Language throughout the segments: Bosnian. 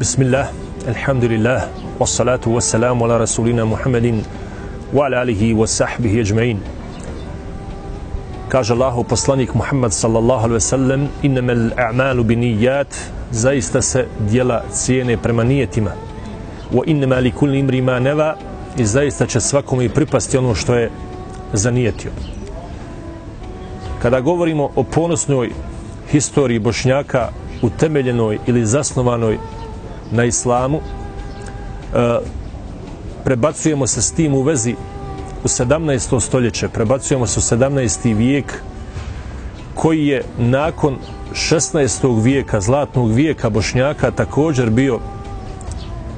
Bismillah, alhamdulillah, wassalatu wassalamu ala rasulina Muhammedin wa ala alihi wa sahbihi ajma'in. Kaže Allahu poslanik Muhammed sallallahu alaihi wasallam innamal a'malu bi niyyat zaista se djela cijene prema nijetima wa innama li kulli imri ma neva, i zaista će svakome pripasti ono što je zanijetio. Kada govorimo o ponosnoj historiji Bošnjaka utemeljenoj ili zasnovanoj na islamu e, prebacujemo se s tim u vezi u 17. stoljeće, prebacujemo se u 17. vijek koji je nakon 16. vijeka, zlatnog vijeka Bošnjaka također bio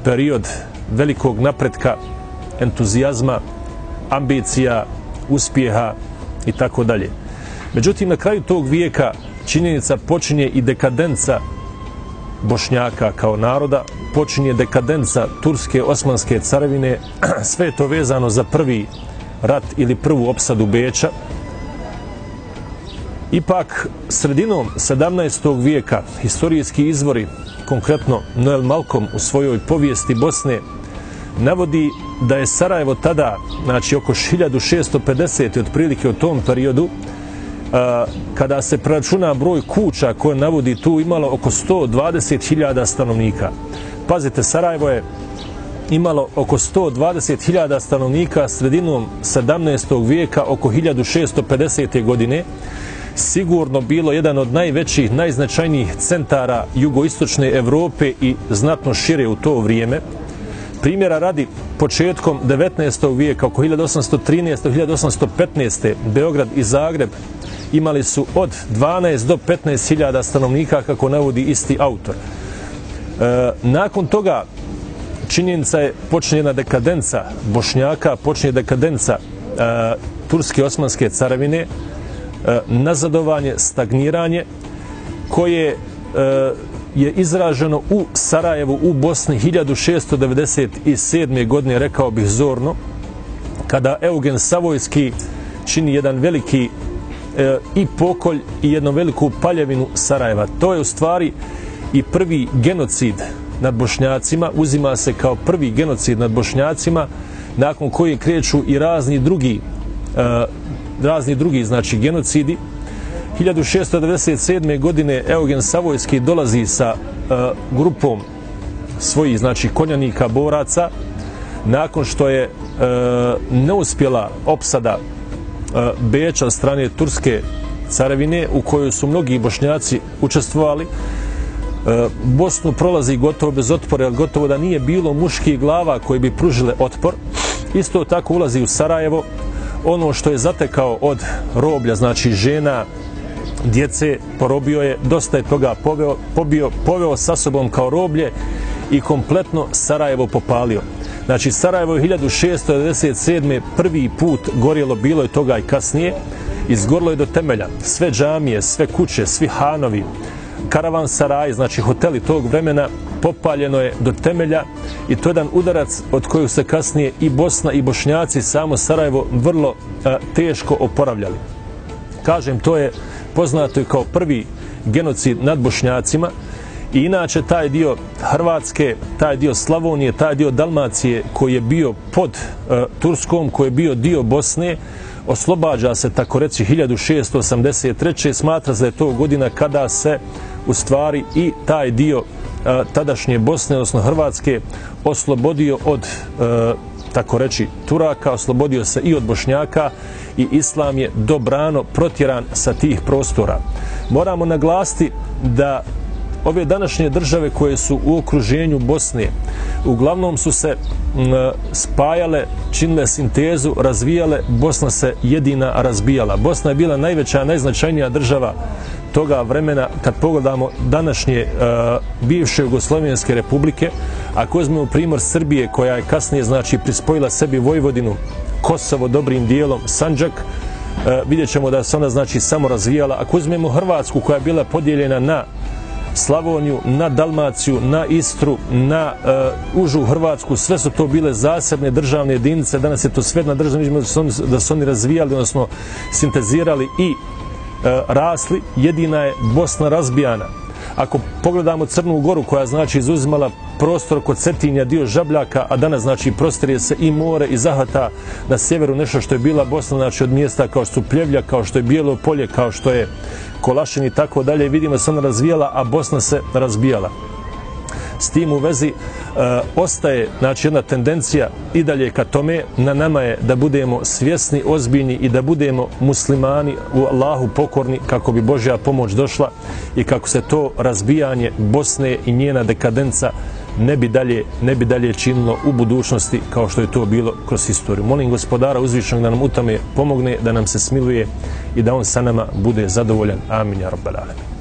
period velikog napretka, entuzijazma, ambicija, uspjeha i tako dalje. Međutim, na kraju tog vijeka činjenica počinje i dekadenca Bošnjaka kao naroda, počinje dekadenca Turske osmanske carevine, sve je to vezano za prvi rat ili prvu opsadu Beča. Ipak, sredinom 17. vijeka, historijski izvori, konkretno Noel Malcolm u svojoj povijesti Bosne, navodi da je Sarajevo tada, znači oko 1650. otprilike u tom periodu, kada se preračuna broj kuća koje navodi tu imalo oko 120.000 stanovnika. Pazite, Sarajevo je imalo oko 120.000 stanovnika sredinom 17. vijeka oko 1650. godine sigurno bilo jedan od najvećih, najznačajnijih centara jugoistočne Evrope i znatno šire u to vrijeme. Primjera radi početkom 19. vijeka, oko 1813. 1815. Beograd i Zagreb imali su od 12 do 15 hiljada stanovnika, kako navodi isti autor. E, nakon toga, činjenica je počne jedna dekadenca Bošnjaka, počne dekadenca e, Turske osmanske caravine, e, nazadovanje, stagniranje, koje e, je izraženo u Sarajevu, u Bosni 1697. godine, rekao bih zorno, kada Eugen Savojski čini jedan veliki e, i pokolj i jednu veliku paljevinu Sarajeva. To je u stvari i prvi genocid nad bošnjacima, uzima se kao prvi genocid nad bošnjacima, nakon koji kreću i razni drugi e, razni drugi, znači genocidi. 1697. godine Eugen Savojski dolazi sa e, grupom svojih, znači konjanika, boraca, nakon što je e, neuspjela opsada Beča strane Turske caravine u kojoj su mnogi bošnjaci učestvovali. Bosnu prolazi gotovo bez otpora, jer gotovo da nije bilo muških glava koji bi pružile otpor. Isto tako ulazi u Sarajevo. Ono što je zatekao od roblja, znači žena, djece, porobio je, dosta je toga poveo, pobio, poveo sa sobom kao roblje i kompletno Sarajevo popalio. Znači, Sarajevo je 1697. prvi put gorjelo, bilo je toga i kasnije, izgorlo je do temelja. Sve džamije, sve kuće, svi hanovi, karavan Saraj, znači hoteli tog vremena, popaljeno je do temelja i to je jedan udarac od kojeg se kasnije i Bosna i Bošnjaci, samo Sarajevo, vrlo a, teško oporavljali. Kažem, to je poznato i kao prvi genocid nad Bošnjacima, I inače taj dio Hrvatske, taj dio Slavonije, taj dio Dalmacije koji je bio pod e, Turskom, koji je bio dio Bosne, oslobađa se tako reći 1683. Smatra se da je to godina kada se u stvari i taj dio e, tadašnje Bosne, odnosno Hrvatske, oslobodio od e, tako reći Turaka, oslobodio se i od Bošnjaka i Islam je dobrano protjeran sa tih prostora. Moramo naglasiti da ove današnje države koje su u okruženju Bosne uglavnom su se spajale, činile sintezu, razvijale, Bosna se jedina razbijala. Bosna je bila najveća, najznačajnija država toga vremena kad pogledamo današnje e, bivše Jugoslovenske republike, ako uzmemo primor Srbije koja je kasnije znači prispojila sebi Vojvodinu, Kosovo dobrim dijelom, Sanđak, e, vidjet ćemo da se ona znači samo razvijala. Ako uzmemo Hrvatsku koja je bila podijeljena na Slavoniju, na Dalmaciju, na Istru, na uh, Užu Hrvatsku, sve su to bile zasebne državne jedinice, danas je to sve na državnim da su oni, da su oni razvijali, odnosno sintezirali i uh, rasli, jedina je Bosna razbijana. Ako pogledamo Crnu Goru koja znači izuzimala prostor kod Cetinja, dio Žabljaka, a danas znači prostorije se i more i zahata na sjeveru nešto što je bila Bosna, znači od mjesta kao što su Pljevlja, kao što je Bijelo polje, kao što je Kolašin i tako dalje. Vidimo se ona razvijala, a Bosna se razbijala. S tim u vezi e, ostaje znači, jedna tendencija i dalje ka tome, na nama je da budemo svjesni, ozbiljni i da budemo muslimani u Allahu pokorni kako bi Božja pomoć došla i kako se to razbijanje Bosne i njena dekadenca ne bi dalje, ne bi dalje činilo u budućnosti kao što je to bilo kroz istoriju. Molim gospodara uzvišnog da nam u tome pomogne, da nam se smiluje i da on sa nama bude zadovoljan. Amin. Ja rabbal alamin.